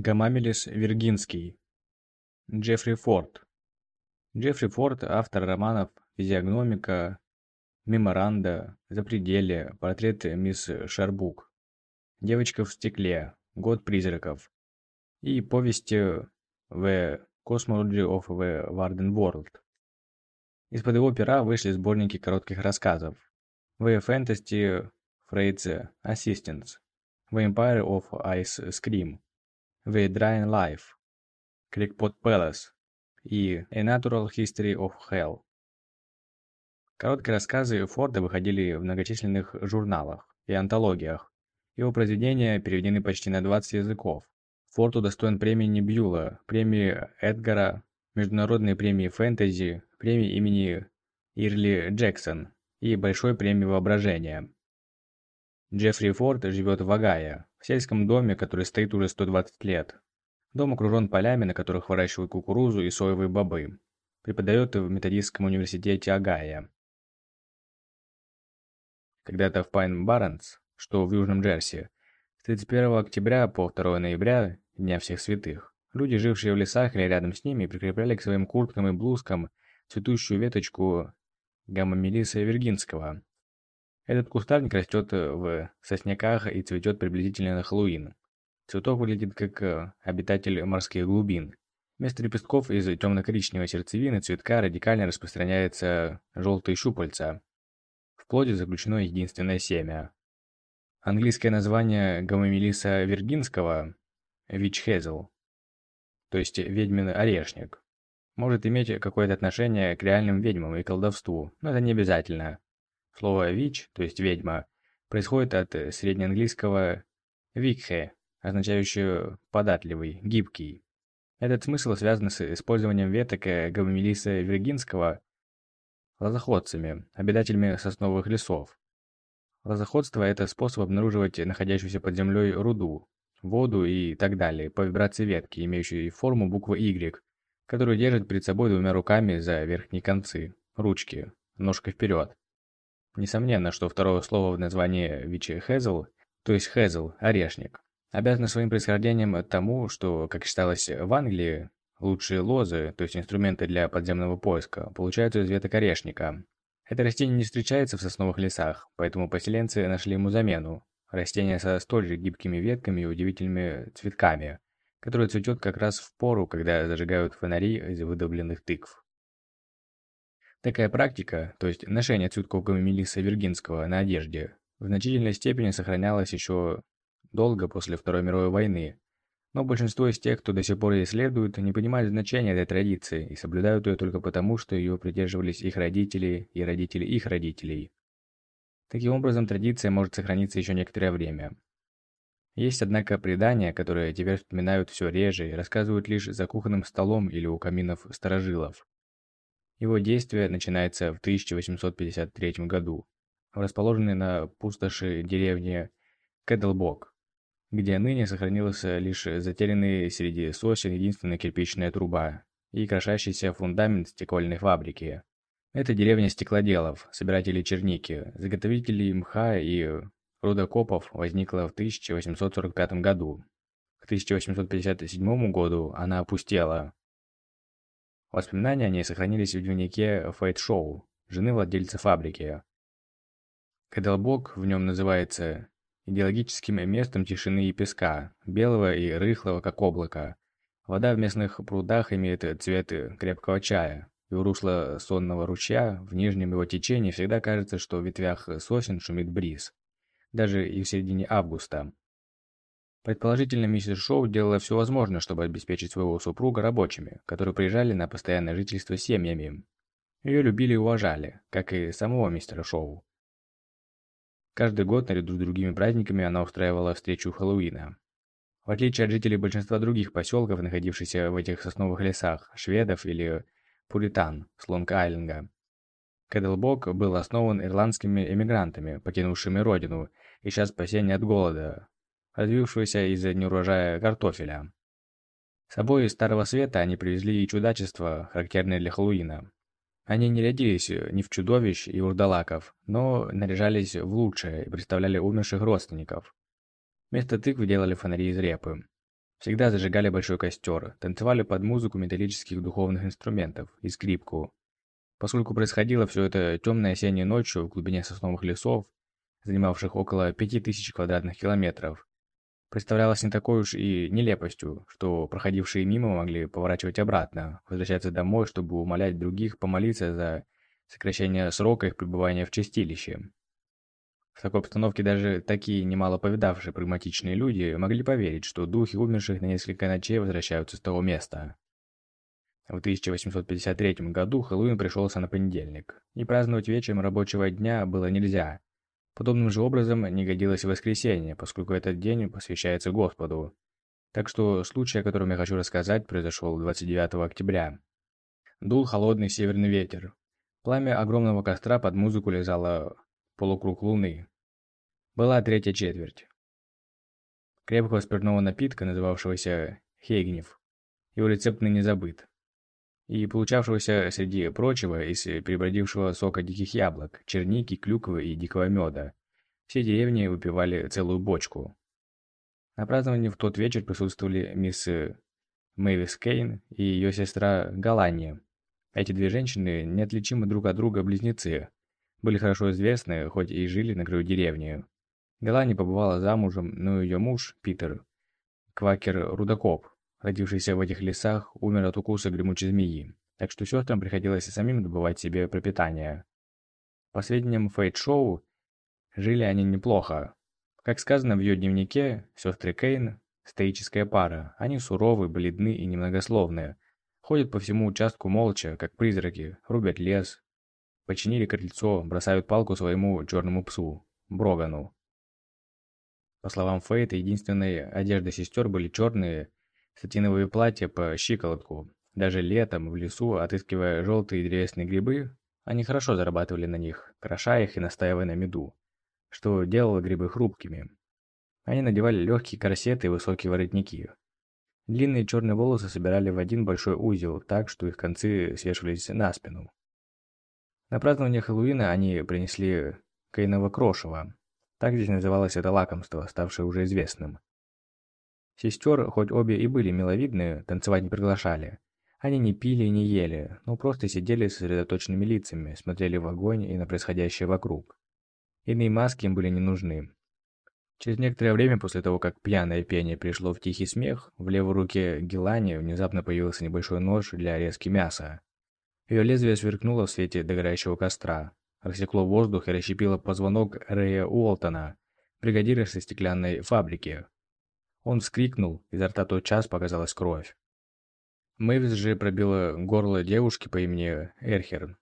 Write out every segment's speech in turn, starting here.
Гамамелис Виргинский. Джеффри Форд. Джеффри Форд – автор романов «Физиогномика», «Меморанда», «Запределье», «Портрет мисс Шарбук», «Девочка в стекле», «Год призраков» и повести «The Cosmology of the Warden World». Из-под его пера вышли сборники коротких рассказов «The Fantasy Freight's Assistance», «The Empire of Ice Scream», Drying Life, Crickpot Palace и A Natural History of Hell. Короткие рассказы Форда выходили в многочисленных журналах и антологиях. Его произведения переведены почти на 20 языков. Форд удостоен премии Небьюла, премии Эдгара, международной премии фэнтези, премии имени Ирли Джексон и большой премии воображения. Джеффри Форд живет в Огайо, в сельском доме, который стоит уже 120 лет. Дом окружен полями, на которых выращивают кукурузу и соевые бобы. Преподает в методистском университете Огайо. Когда-то в Пайн-Барренс, что в Южном Джерси, с 31 октября по 2 ноября, Дня всех святых, люди, жившие в лесах или рядом с ними, прикрепляли к своим курткам и блузкам цветущую веточку гаммамелиса виргинского, этот кустарник растет э, в сосняках и цветет приблизительно на Хэллоуин. Цветок выглядит как э, обитатель морских глубин. Вместо лепестков из темно-коричневой сердцевины цветка радикально распространяется желтые щупальца. В плоде заключено единственное семя. Английское название гомомелиса виргинского – Hazel, то есть ведьмин орешник, может иметь какое-то отношение к реальным ведьмам и колдовству, но это не обязательно. Слово «вич», то есть «ведьма», происходит от э, среднеанглийского «викхе», означающего «податливый», «гибкий». Этот смысл связан с использованием веток э, гомомелиса виргинского лозоходцами, обитателями сосновых лесов. Лозоходство – это способ обнаруживать находящуюся под землей руду, воду и так далее по вибрации ветки, имеющей форму буквы Y, которую держит перед собой двумя руками за верхние концы, ручки, ножкой вперед. Несомненно, что второе слово в названии Вичи Хезл, то есть Хезл, орешник, обязано своим происхождением тому, что, как считалось в Англии, лучшие лозы, то есть инструменты для подземного поиска, получаются из веток орешника. Это растение не встречается в сосновых лесах, поэтому поселенцы нашли ему замену. Растение со столь же гибкими ветками и удивительными цветками, которое цветет как раз в пору, когда зажигают фонари из выдавленных тыкв. Такая практика, то есть ношение цветков гомомелиса виргинского на одежде, в значительной степени сохранялась еще долго после Второй мировой войны, но большинство из тех, кто до сих пор ей следует, не понимают значения этой традиции и соблюдают ее только потому, что ее придерживались их родители и родители их родителей. Таким образом, традиция может сохраниться еще некоторое время. Есть, однако, предания, которые теперь вспоминают все реже и рассказывают лишь за кухонным столом или у каминов старожилов. Его действие начинается в 1853 году, в расположенной на пустоши деревне Кэдлбок, где ныне сохранилась лишь затерянный среди сосен единственная кирпичная труба и крошащийся фундамент стекольной фабрики. Это деревня стеклоделов, собирателей черники, заготовителей мха и рудокопов возникла в 1845 году. К 1857 году она опустела, Воспоминания о ней сохранились в дневнике Фейт Шоу, жены владельца фабрики. Каделбок в нем называется идеологическим местом тишины и песка, белого и рыхлого, как облако. Вода в местных прудах имеет цвет крепкого чая, и у русла сонного ручья, в нижнем его течении всегда кажется, что в ветвях сосен шумит бриз. Даже и в середине августа. Предположительно, миссис Шоу делала все возможное, чтобы обеспечить своего супруга рабочими, которые приезжали на постоянное жительство с семьями. Ее любили и уважали, как и самого мистера Шоу. Каждый год, наряду с другими праздниками, она устраивала встречу Хэллоуина. В отличие от жителей большинства других поселков, находившихся в этих сосновых лесах, шведов или пуритан с Лонг-Айленда, Кэдлбок был основан ирландскими эмигрантами, покинувшими родину, ища спасения от голода, развившуюся из-за неурожая картофеля. С собой из Старого Света они привезли и чудачества, характерные для Хэллоуина. Они не рядились ни в чудовищ и урдалаков, но наряжались в лучшее и представляли умерших родственников. Вместо тыкв делали фонари из репы. Всегда зажигали большой костер, танцевали под музыку металлических духовных инструментов и скрипку. Поскольку происходило все это темной осенней ночью в глубине сосновых лесов, занимавших около 5000 квадратных километров, представлялось не такой уж и нелепостью, что проходившие мимо могли поворачивать обратно, возвращаться домой, чтобы умолять других помолиться за сокращение срока их пребывания в чистилище. В такой обстановке даже такие немало повидавшие прагматичные люди могли поверить, что духи умерших на несколько ночей возвращаются с того места. В 1853 году Хэллоуин пришелся на понедельник, и праздновать вечером рабочего дня было нельзя, Подобным же образом не годилось воскресенье, поскольку этот день посвящается Господу. Так что случай, о котором я хочу рассказать, произошел 29 октября. Дул холодный северный ветер. Пламя огромного костра под музыку лизало полукруг луны. Была третья четверть. Крепкого спиртного напитка, называвшегося Хейгнев, его рецепт ныне забыт и получавшегося среди прочего из перебродившего сока диких яблок, черники, клюквы и дикого меда. Все деревни выпивали целую бочку. На праздновании в тот вечер присутствовали мисс Мэвис Кейн и ее сестра Галания. Эти две женщины, неотличимы друг от друга близнецы, были хорошо известны, хоть и жили на краю деревни. Галани побывала замужем, но ее муж, Питер, квакер-рудокоп, родившийся в этих лесах, умер от укуса гремучей змеи, так что сестрам приходилось и самим добывать себе пропитание. По сведениям Фейт-шоу, жили они неплохо. Как сказано в ее дневнике, сестры Кейн – стоическая пара, они суровы, бледны и немногословные, ходят по всему участку молча, как призраки, рубят лес, починили крыльцо, бросают палку своему черному псу, Брогану. По словам Фейта, единственной одеждой сестер были черные Сатиновые платья по щиколотку. Даже летом в лесу, отыскивая желтые древесные грибы, они хорошо зарабатывали на них, кроша их и настаивая на меду, что делало грибы хрупкими. Они надевали легкие корсеты и высокие воротники. Длинные черные волосы собирали в один большой узел, так что их концы свешивались на спину. На празднование Хэллоуина они принесли кайного крошево. Так здесь называлось это лакомство, ставшее уже известным. Сестер, хоть обе и были миловидные, танцевать не приглашали. Они не пили и не ели, но просто сидели с сосредоточенными лицами, смотрели в огонь и на происходящее вокруг. Иные маски им были не нужны. Через некоторое время после того, как пьяное пение пришло в тихий смех, в левой руке Гелани внезапно появился небольшой нож для резки мяса. Ее лезвие сверкнуло в свете догорающего костра, рассекло воздух и расщепило позвонок Рэя Уолтона, бригадира со стеклянной фабрики, он вскрикнул, изо рта тотчас показалась кровь. Мэвис же пробила горло девушки по имени Эрхерн,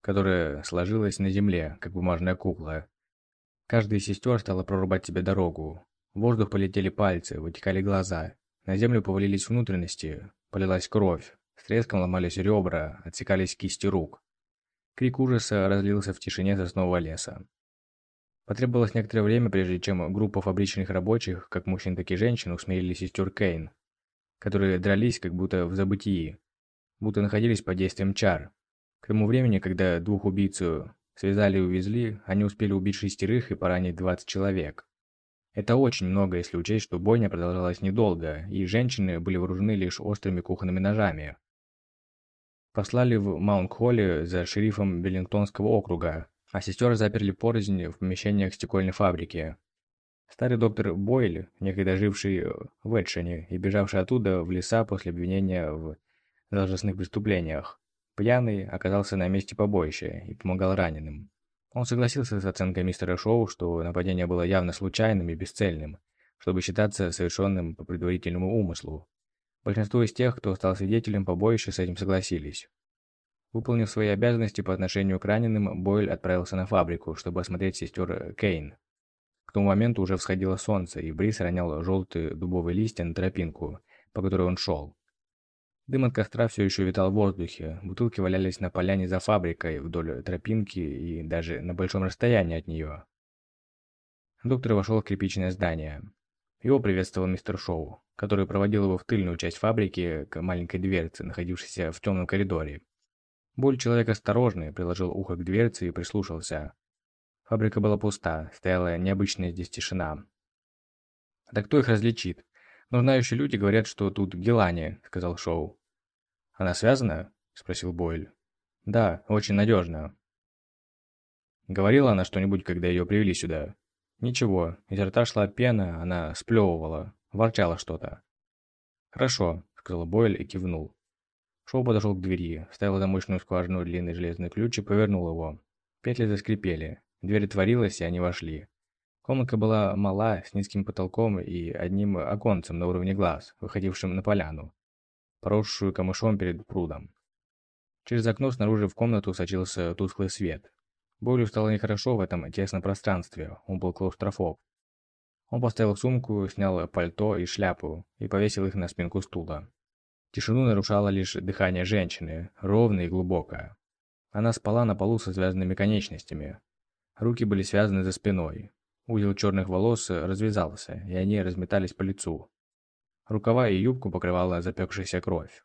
которая сложилась на земле, как бумажная кукла. Каждая из сестер стала прорубать себе дорогу. В воздух полетели пальцы, вытекали глаза. На землю повалились внутренности, полилась кровь. С треском ломались ребра, отсекались кисти рук. Крик ужаса разлился в тишине соснового леса. Потребовалось некоторое время, прежде чем группа фабричных рабочих, как мужчин, так и женщин, усмирили сестер Кейн, которые дрались как будто в забытии, будто находились под действием чар. К тому времени, когда двух убийцу связали и увезли, они успели убить шестерых и поранить 20 человек. Это очень много, если учесть, что бойня продолжалась недолго, и женщины были вооружены лишь острыми кухонными ножами. Послали в Маунт-Холле за шерифом Веллингтонского округа, а сестер заперли порознь в помещениях стекольной фабрики. Старый доктор Бойль, некогда живший в Эдшине и бежавший оттуда в леса после обвинения в должностных преступлениях, пьяный оказался на месте побоища и помогал раненым. Он согласился с оценкой мистера Шоу, что нападение было явно случайным и бесцельным, чтобы считаться совершенным по предварительному умыслу. Большинство из тех, кто стал свидетелем побоища, с этим согласились. Выполнив свои обязанности по отношению к раненым, Бойль отправился на фабрику, чтобы осмотреть сестер Кейн. К тому моменту уже всходило солнце, и Брис ронял желтые дубовые листья на тропинку, по которой он шел. Дым от костра все еще витал в воздухе, бутылки валялись на поляне за фабрикой, вдоль тропинки и даже на большом расстоянии от нее. Доктор вошел в кирпичное здание. Его приветствовал мистер Шоу, который проводил его в тыльную часть фабрики к маленькой дверце, находившейся в темном коридоре. Боль человек осторожный, приложил ухо к дверце и прислушался. Фабрика была пуста, стояла необычная здесь тишина. Да кто их различит? «Но знающие люди говорят, что тут Гелани», — сказал Шоу. «Она связана?» — спросил Бойль. «Да, очень надежно». Говорила она что-нибудь, когда ее привели сюда? Ничего, изо рта шла пена, она сплевывала, ворчала что-то. «Хорошо», — сказал Бойль и кивнул. Шоу подошел к двери, вставил замочную скважину длинный железный ключ и повернул его. Петли заскрипели. Дверь отворилась, и они вошли. Комнатка была мала, с низким потолком и одним оконцем на уровне глаз, выходившим на поляну, поросшую камышом перед прудом. Через окно снаружи в комнату сочился тусклый свет. Бойлю стало нехорошо в этом тесном пространстве, он был клаустрофоб. Он поставил сумку, снял пальто и шляпу и повесил их на спинку стула. Тишину нарушало лишь дыхание женщины, ровное и глубокое. Она спала на полу со связанными конечностями. Руки были связаны за спиной. Узел черных волос развязался, и они разметались по лицу. Рукава и юбку покрывала запекшаяся кровь.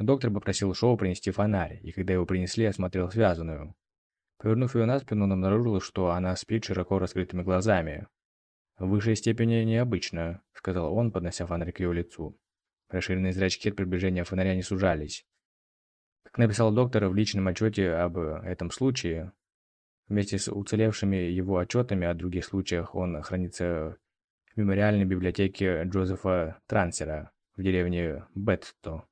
Доктор попросил Шоу принести фонарь, и когда его принесли, осмотрел связанную. Повернув ее на спину, он обнаружил, что она спит широко раскрытыми глазами. «В высшей степени необычно», — сказал он, поднося фонарь к ее лицу. Расширенные зрачки от приближения фонаря не сужались. Как написал доктор в личном отчете об этом случае, вместе с уцелевшими его отчетами о других случаях он хранится в мемориальной библиотеке Джозефа Трансера в деревне Бетто.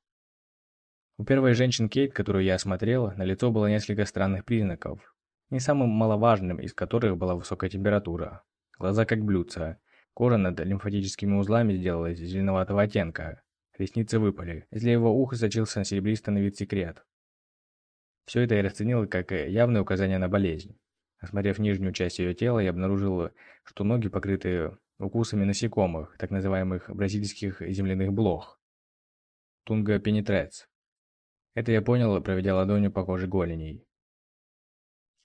У первой женщины Кейт, которую я осмотрел, на лицо было несколько странных признаков не самым маловажным из которых была высокая температура. Глаза как блюдца, кожа над лимфатическими узлами сделалась зеленоватого оттенка, ресницы выпали, из левого уха сочился серебристый на вид секрет. Все это я расценил как явное указание на болезнь. Осмотрев нижнюю часть ее тела, я обнаружил, что ноги покрыты укусами насекомых, так называемых бразильских земляных блох. Тунга пенетрец. Это я понял, проведя ладонью по коже голеней.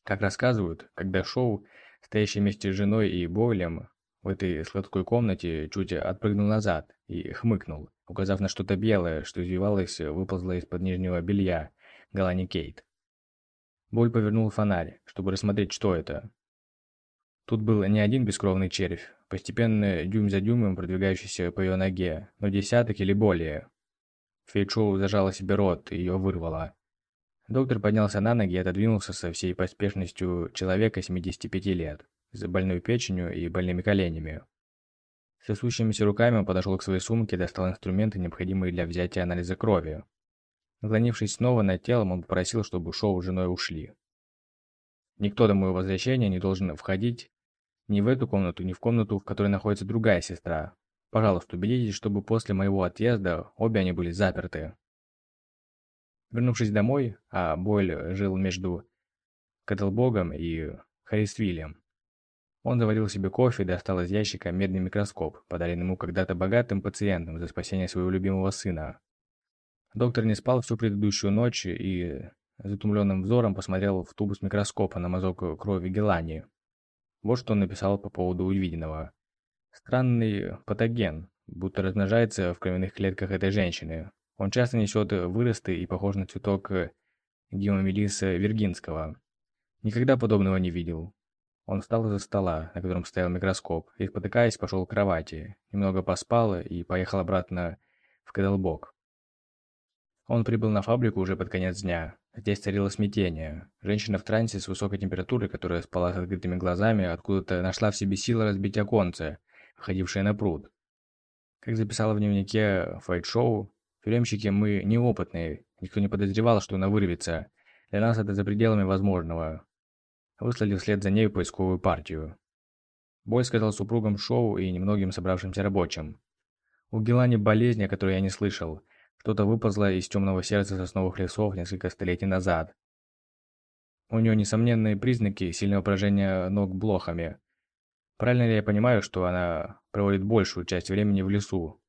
Как рассказывают, когда Шоу, стоящий вместе с женой и Бойлем, в этой сладкой комнате чуть отпрыгнул назад и хмыкнул, указав на что-то белое, что извивалось, выползло из-под нижнего белья Галани Кейт. Боль повернул фонарь, чтобы рассмотреть, что это. Тут был не один бескровный червь, постепенно дюйм за дюймом продвигающийся по ее ноге, но десяток или более. Фейчоу зажала себе рот и ее вырвала. Доктор поднялся на ноги и отодвинулся со всей поспешностью человека 75 лет, с больной печенью и больными коленями. С сосущимися руками он подошел к своей сумке и достал инструменты, необходимые для взятия анализа крови. Наклонившись снова над телом, он попросил, чтобы Шоу с женой ушли. Никто до моего возвращения не должен входить ни в эту комнату, ни в комнату, в которой находится другая сестра. Пожалуйста, убедитесь, чтобы после моего отъезда обе они были заперты. Вернувшись домой, а Бойль жил между Кэтлбогом и Харисвиллем, он заварил себе кофе и достал из ящика медный микроскоп, подаренный ему когда-то богатым пациентом за спасение своего любимого сына. Доктор не спал всю предыдущую ночь и затумленным взором посмотрел в тубус микроскопа на мазок крови Гелани. Вот что он написал по поводу увиденного. Странный патоген, будто размножается в кровяных клетках этой женщины. Он часто несет выросты и похож на цветок гемомелиса виргинского. Никогда подобного не видел. Он встал из-за стола, на котором стоял микроскоп, и, спотыкаясь, пошел к кровати, немного поспал и поехал обратно в Кэдлбок. Он прибыл на фабрику уже под конец дня. Здесь царило смятение. Женщина в трансе с высокой температурой, которая спала с открытыми глазами, откуда-то нашла в себе силы разбить оконце, выходившее на пруд. Как записала в дневнике Файт-шоу, Тюремщики мы неопытные, никто не подозревал, что она вырвется. Для нас это за пределами возможного. Выслали вслед за ней поисковую партию. Бой сказал супругам шоу и немногим собравшимся рабочим. У Гелани болезнь, о которой я не слышал. Что-то выползло из темного сердца сосновых лесов несколько столетий назад. У нее несомненные признаки сильного поражения ног блохами. Правильно ли я понимаю, что она проводит большую часть времени в лесу,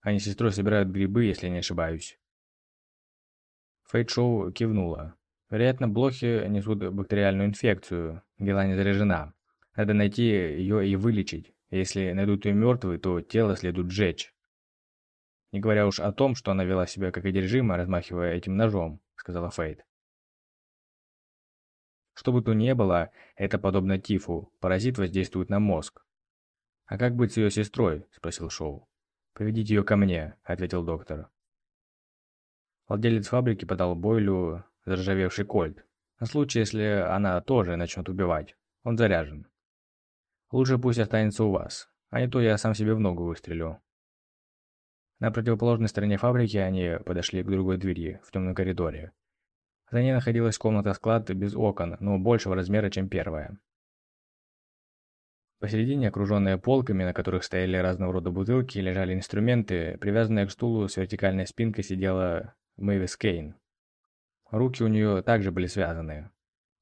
они с сестрой собирают грибы, если не ошибаюсь. Фейт Шоу кивнула. Вероятно, блохи несут бактериальную инфекцию. Гела не заряжена. Надо найти ее и вылечить. Если найдут ее мертвой, то тело следует сжечь. Не говоря уж о том, что она вела себя как одержимая, размахивая этим ножом, сказала Фейт. Что бы то ни было, это подобно тифу. Паразит воздействует на мозг. «А как быть с ее сестрой?» – спросил Шоу. «Приведите ее ко мне», — ответил доктор. Владелец фабрики подал Бойлю заржавевший кольт. На случай, если она тоже начнет убивать. Он заряжен. Лучше пусть останется у вас, а не то я сам себе в ногу выстрелю. На противоположной стороне фабрики они подошли к другой двери в темном коридоре. За ней находилась комната-склад без окон, но большего размера, чем первая. Посередине, окруженная полками, на которых стояли разного рода бутылки, лежали инструменты, привязанная к стулу с вертикальной спинкой сидела Мэвис Кейн. Руки у нее также были связаны.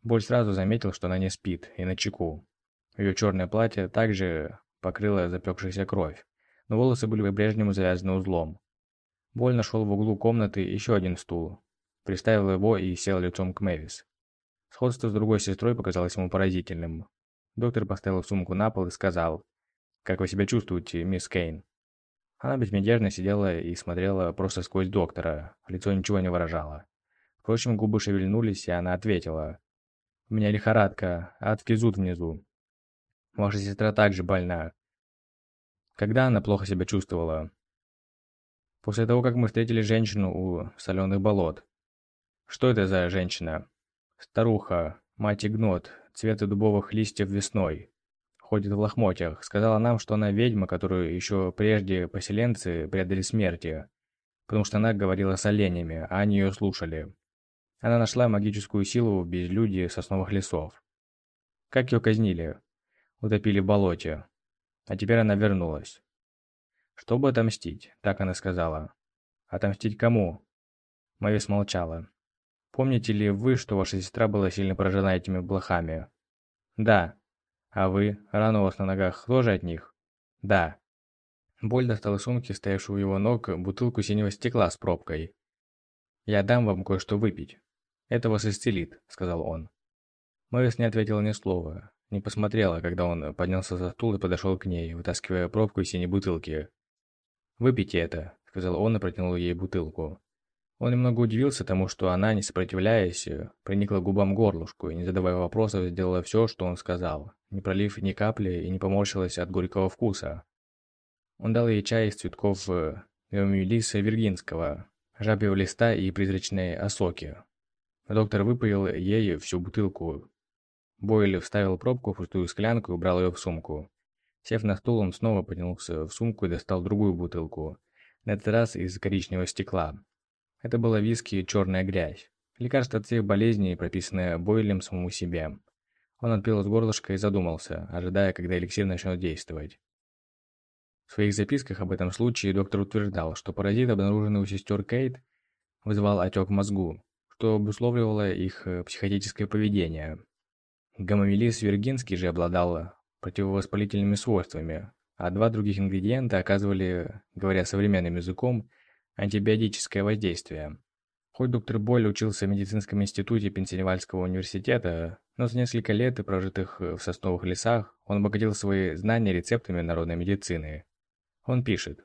Боль сразу заметил, что она не спит и на чеку. Ее черное платье также покрыло запекшаяся кровь, но волосы были по-прежнему завязаны узлом. Боль нашел в углу комнаты еще один стул, приставил его и сел лицом к Мэвис. Сходство с другой сестрой показалось ему поразительным. Доктор поставил сумку на пол и сказал, «Как вы себя чувствуете, мисс Кейн?» Она безмятежно сидела и смотрела просто сквозь доктора, лицо ничего не выражало. Впрочем, губы шевельнулись, и она ответила. «У меня лихорадка, адский зуд внизу. Ваша сестра также больна». Когда она плохо себя чувствовала? После того, как мы встретили женщину у соленых болот. Что это за женщина? Старуха, мать Игнот, цвета дубовых листьев весной ходит в лохмотьях, сказала нам, что она ведьма, которую еще прежде поселенцы предали смерти, потому что она говорила с оленями, а они ее слушали. Она нашла магическую силу в безлюдии сосновых лесов. Как ее казнили? Утопили в болоте. А теперь она вернулась. Чтобы отомстить, так она сказала. Отомстить кому? Мэвис смолчала. Помните ли вы, что ваша сестра была сильно поражена этими блохами? Да, «А вы? Рана у вас на ногах тоже от них?» «Да». Боль достал из сумки, стоявшую у его ног, бутылку синего стекла с пробкой. «Я дам вам кое-что выпить. Это вас исцелит», — сказал он. Морис не ответила ни слова, не посмотрела, когда он поднялся за стул и подошел к ней, вытаскивая пробку из синей бутылки. «Выпейте это», — сказал он и протянул ей бутылку. Он немного удивился тому, что она, не сопротивляясь, приникла губам к горлышку и, не задавая вопросов, сделала все, что он сказал, не пролив ни капли и не поморщилась от горького вкуса. Он дал ей чай из цветков Геомюлиса виргинского, жабьего листа и призрачной осоки. Доктор выпоил ей всю бутылку. Бойль вставил пробку в пустую склянку и убрал ее в сумку. Сев на стул, он снова поднялся в сумку и достал другую бутылку, на этот раз из коричневого стекла. Это было виски «Черная грязь». Лекарство от всех болезней, прописанное Бойлем самому себе. Он отпил из горлышка и задумался, ожидая, когда эликсир начнет действовать. В своих записках об этом случае доктор утверждал, что паразит, обнаруженный у сестер Кейт, вызывал отек в мозгу, что обусловливало их э, психотическое поведение. Гомомелис виргинский же обладал противовоспалительными свойствами, а два других ингредиента оказывали, говоря современным языком, антибиотическое воздействие. Хоть доктор Боль учился в медицинском институте Пенсильвальского университета, но за несколько лет, прожитых в сосновых лесах, он обогатил свои знания рецептами народной медицины. Он пишет.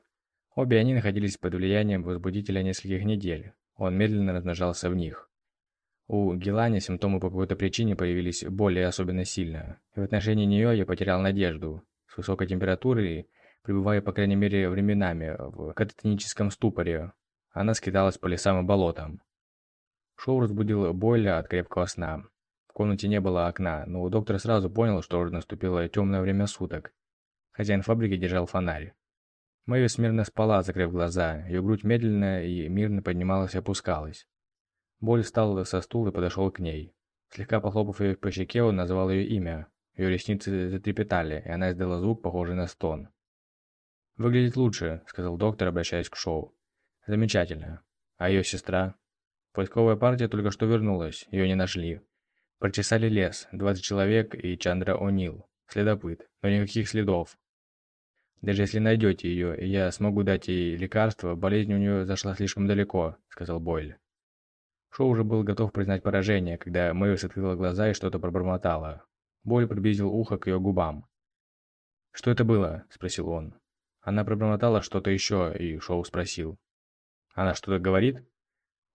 Обе они находились под влиянием возбудителя нескольких недель. Он медленно размножался в них. У Гелани симптомы по какой-то причине появились более особенно сильно, и в отношении нее я потерял надежду. С высокой температурой пребывая, по крайней мере, временами в кататоническом ступоре. Она скиталась по лесам и болотам. Шоу разбудил Бойля от крепкого сна. В комнате не было окна, но доктор сразу понял, что уже наступило темное время суток. Хозяин фабрики держал фонарь. Мэйви смирно спала, закрыв глаза. Ее грудь медленно и мирно поднималась и опускалась. Боль встал со стула и подошел к ней. Слегка похлопав ее по щеке, он назвал ее имя. Ее ресницы затрепетали, и она издала звук, похожий на стон. «Выглядит лучше», — сказал доктор, обращаясь к Шоу. «Замечательно. А ее сестра?» Поисковая партия только что вернулась, ее не нашли. Прочесали лес, 20 человек и Чандра О'Нил, следопыт, но никаких следов. Даже если найдете ее, и я смогу дать ей лекарство, болезнь у нее зашла слишком далеко», — сказал Бойль. Шоу уже был готов признать поражение, когда Мэвис открыла глаза и что-то пробормотала. Бойль приблизил ухо к ее губам. «Что это было?» – спросил он. Она пробормотала что-то еще, и Шоу спросил. «Она что-то говорит?»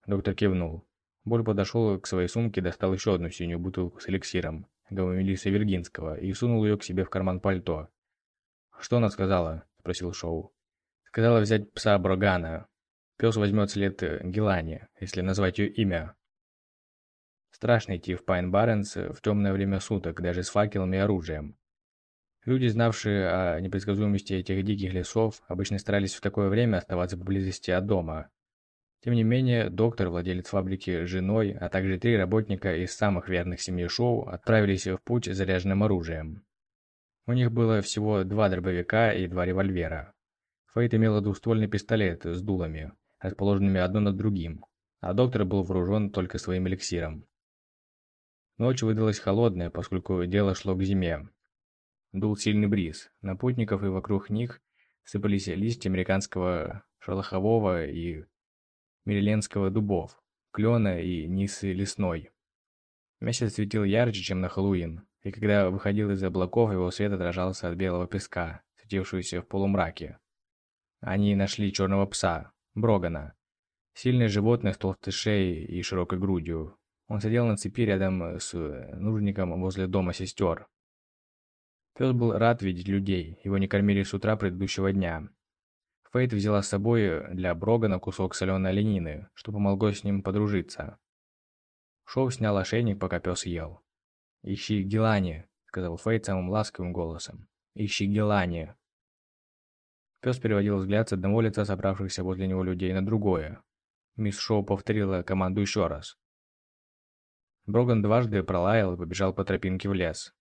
Доктор кивнул. Боль подошел к своей сумке, достал еще одну синюю бутылку с эликсиром, гомомелиса Виргинского, и сунул ее к себе в карман пальто. «Что она сказала?» – спросил Шоу. Сказала взять пса Брогана. Пес возьмет след Гелани, если назвать ее имя. Страшно идти в Пайн Барренс в темное время суток, даже с факелами и оружием. Люди, знавшие о непредсказуемости этих диких лесов, обычно старались в такое время оставаться поблизости от дома. Тем не менее, доктор, владелец фабрики с женой, а также три работника из самых верных семей Шоу отправились в путь с заряженным оружием. У них было всего два дробовика и два револьвера. Фейт имела двуствольный пистолет с дулами, расположенными одно над другим, а доктор был вооружен только своим эликсиром. Ночь выдалась холодная, поскольку дело шло к зиме. Дул сильный бриз. На путников и вокруг них сыпались листья американского шелохового и мериленского дубов, клена и нисы лесной. Месяц светил ярче, чем на Хэллоуин, и когда выходил из облаков, его свет отражался от белого песка, светившегося в полумраке. Они нашли черного пса, Брогана. Сильное животное с толстой шеей и широкой грудью, он сидел на цепи рядом с э, нужником возле дома сестер. Пес был рад видеть людей, его не кормили с утра предыдущего дня. Фейт взяла с собой для Брогана кусок соленой оленины, что помогло с ним подружиться. Шоу снял ошейник, пока пес ел. «Ищи Гелани», — сказал Фейт самым ласковым голосом. «Ищи Гелани». Пес переводил взгляд с одного лица собравшихся возле него людей на другое. Мисс Шоу повторила команду еще раз. Броган дважды пролаял и побежал по тропинке в лес.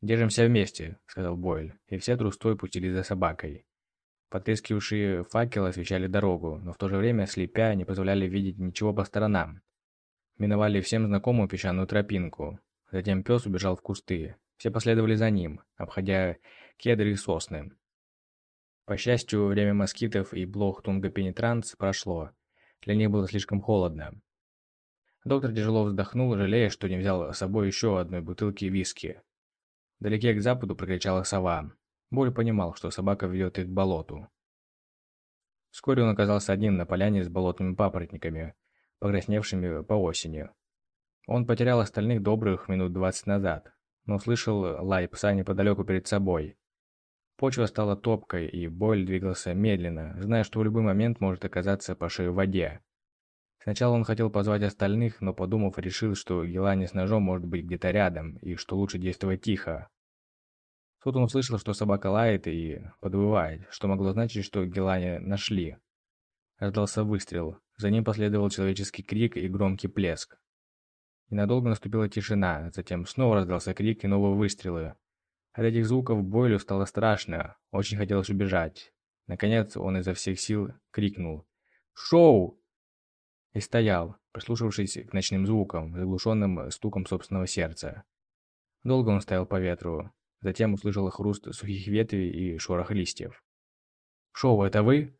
«Держимся вместе», — сказал Бойль, и все трустой пустились за собакой. Потрескившие факелы освещали дорогу, но в то же время, слепя, не позволяли видеть ничего по сторонам. Миновали всем знакомую песчаную тропинку. Затем пес убежал в кусты. Все последовали за ним, обходя кедры и сосны. По счастью, время москитов и блох тунгопенетранс прошло. Для них было слишком холодно. Доктор тяжело вздохнул, жалея, что не взял с собой еще одной бутылки виски. Вдалеке к западу прокричала сова. Боль понимал, что собака ведет их к болоту. Вскоре он оказался один на поляне с болотными папоротниками, покрасневшими по осени. Он потерял остальных добрых минут двадцать назад, но услышал лай пса неподалеку перед собой. Почва стала топкой, и Боль двигался медленно, зная, что в любой момент может оказаться по шею в воде. Сначала он хотел позвать остальных, но подумав, решил, что Гелани с ножом может быть где-то рядом, и что лучше действовать тихо. Тут он услышал, что собака лает и подвывает, что могло значить, что Гелани нашли. Раздался выстрел. За ним последовал человеческий крик и громкий плеск. Ненадолго наступила тишина, затем снова раздался крик и новые выстрелы. От этих звуков Бойлю стало страшно, очень хотелось убежать. Наконец он изо всех сил крикнул «Шоу!» И стоял, прислушавшись к ночным звукам, заглушенным стуком собственного сердца. Долго он стоял по ветру, затем услышал хруст сухих ветвей и шорох листьев. «Шоу, это вы?»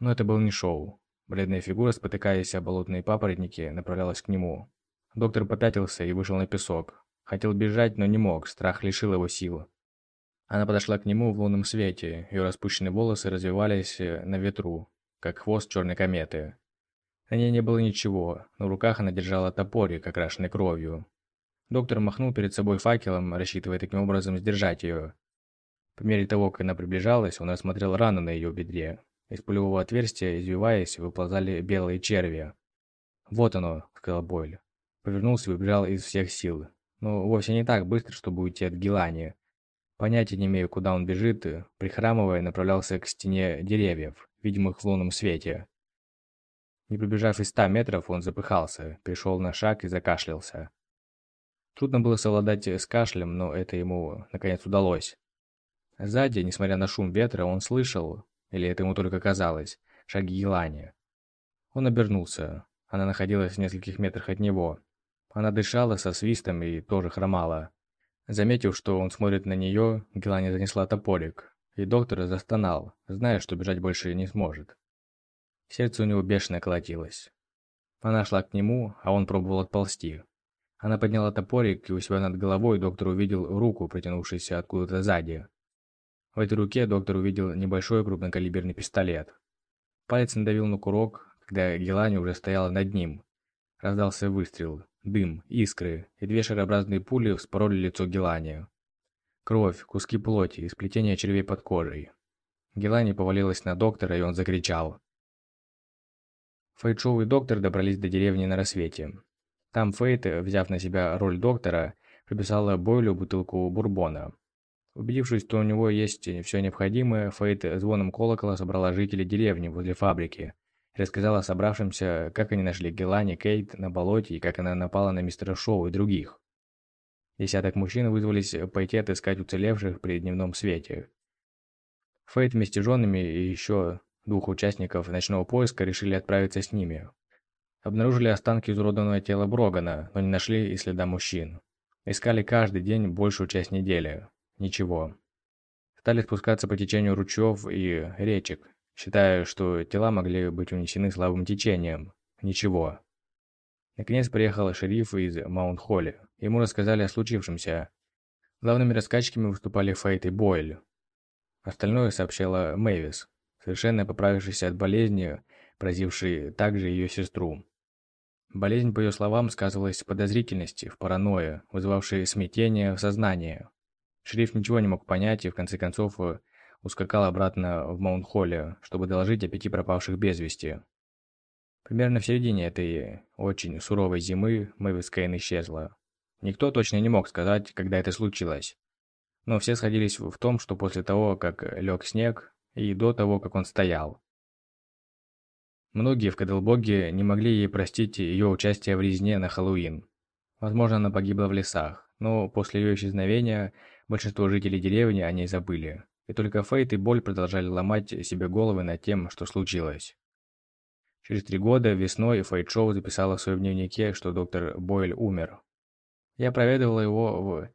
Но это был не шоу. Бледная фигура, спотыкаясь о болотные папоротники, направлялась к нему. Доктор попятился и вышел на песок. Хотел бежать, но не мог, страх лишил его сил. Она подошла к нему в лунном свете, ее распущенные волосы развивались на ветру, как хвост черной кометы. На ней не было ничего, но в руках она держала топорик, окрашенный кровью. Доктор махнул перед собой факелом, рассчитывая таким образом сдержать ее. По мере того, как она приближалась, он осмотрел рану на ее бедре. Из пулевого отверстия, извиваясь, выползали белые черви. «Вот оно», — сказал Бойль. Повернулся и убежал из всех сил. Но вовсе не так быстро, чтобы уйти от Гелани. Понятия не имею, куда он бежит, прихрамывая, направлялся к стене деревьев, видимых в лунном свете. Не пробежав ста метров, он запыхался, перешел на шаг и закашлялся. Трудно было совладать с кашлем, но это ему, наконец, удалось. Сзади, несмотря на шум ветра, он слышал, или это ему только казалось, шаги Елани. Он обернулся. Она находилась в нескольких метрах от него. Она дышала со свистом и тоже хромала. Заметив, что он смотрит на нее, Гелани занесла топорик, и доктор застонал, зная, что бежать больше не сможет. Сердце у него бешено колотилось. Она шла к нему, а он пробовал отползти. Она подняла топорик, и у себя над головой доктор увидел руку, протянувшуюся откуда-то сзади. В этой руке доктор увидел небольшой крупнокалиберный пистолет. Палец надавил на курок, когда Гелани уже стояла над ним. Раздался выстрел, дым, искры, и две шарообразные пули вспороли лицо Гелани. Кровь, куски плоти и сплетение червей под кожей. Гелани повалилась на доктора, и он закричал. Фейт-шоу и доктор добрались до деревни на рассвете. Там Фейт, взяв на себя роль доктора, прописала Бойлю бутылку бурбона. Убедившись, что у него есть все необходимое, Фейт звоном колокола собрала жителей деревни возле фабрики рассказала собравшимся, как они нашли Гелани Кейт на болоте и как она напала на мистера Шоу и других. Десяток мужчин вызвались пойти отыскать уцелевших при дневном свете. Фейт вместе с женами и еще Двух участников ночного поиска решили отправиться с ними. Обнаружили останки изуродованного тела Брогана, но не нашли и следа мужчин. Искали каждый день большую часть недели. Ничего. Стали спускаться по течению ручьев и речек, считая, что тела могли быть унесены слабым течением. Ничего. Наконец приехал шериф из Маунт-Холли. Ему рассказали о случившемся. Главными рассказчиками выступали Фейт и Бойль. Остальное сообщала Мэвис совершенно поправившийся от болезни, поразившей также ее сестру. Болезнь, по ее словам, сказывалась в подозрительности, в паранойе, вызывавшей смятение в сознании. Шериф ничего не мог понять и, в конце концов, ускакал обратно в Маунт-Холле, чтобы доложить о пяти пропавших без вести. Примерно в середине этой очень суровой зимы Мэвис Кейн исчезла. Никто точно не мог сказать, когда это случилось. Но все сходились в том, что после того, как лег снег, и до того, как он стоял. Многие в Кадлбоге не могли ей простить ее участие в резне на Хэллоуин. Возможно, она погибла в лесах, но после ее исчезновения большинство жителей деревни о ней забыли. И только Фейт и Боль продолжали ломать себе головы над тем, что случилось. Через три года весной Фейт Шоу записала в своем дневнике, что доктор Бойль умер. Я проведывала его в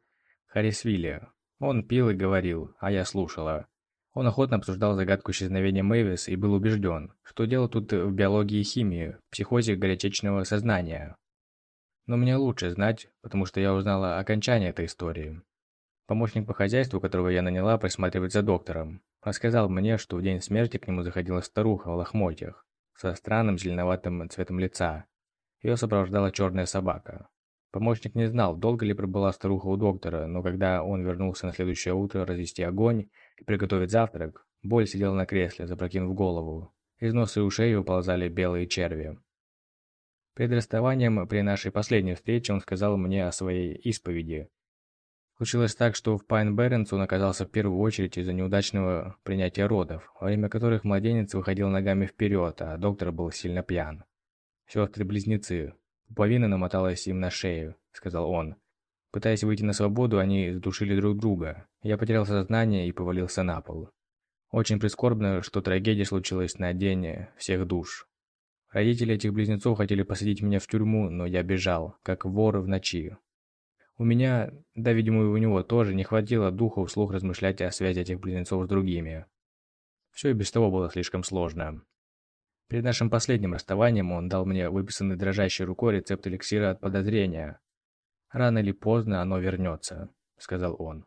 Харрисвилле. Он пил и говорил, а я слушала. Он охотно обсуждал загадку исчезновения Мэвис и был убежден, что дело тут в биологии и химии, психозе горячечного сознания. Но мне лучше знать, потому что я узнала окончание этой истории. Помощник по хозяйству, которого я наняла присматривать за доктором, рассказал мне, что в день смерти к нему заходила старуха в лохмотьях, со странным зеленоватым цветом лица. Ее сопровождала черная собака. Помощник не знал, долго ли пробыла старуха у доктора, но когда он вернулся на следующее утро развести огонь и приготовить завтрак, Боль сидел на кресле, запрокинув голову. Из носа и ушей выползали белые черви. Перед расставанием при нашей последней встрече он сказал мне о своей исповеди. Случилось так, что в Пайн Бернс он оказался в первую очередь из-за неудачного принятия родов, во время которых младенец выходил ногами вперед, а доктор был сильно пьян. Сестры-близнецы, Пуповина намоталась им на шею, сказал он. Пытаясь выйти на свободу, они задушили друг друга. Я потерял сознание и повалился на пол. Очень прискорбно, что трагедия случилась на день всех душ. Родители этих близнецов хотели посадить меня в тюрьму, но я бежал, как вор в ночи. У меня, да, видимо, и у него тоже, не хватило духа вслух размышлять о связи этих близнецов с другими. Все и без того было слишком сложно. Перед нашим последним расставанием он дал мне выписанный дрожащей рукой рецепт эликсира от подозрения. «Рано или поздно оно вернется», — сказал он.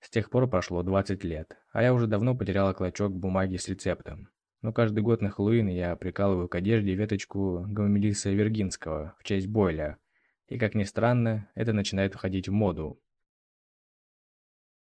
С тех пор прошло 20 лет, а я уже давно потеряла клочок бумаги с рецептом. Но каждый год на Хэллоуин я прикалываю к одежде веточку гамамелиса виргинского в честь Бойля. И, как ни странно, это начинает входить в моду.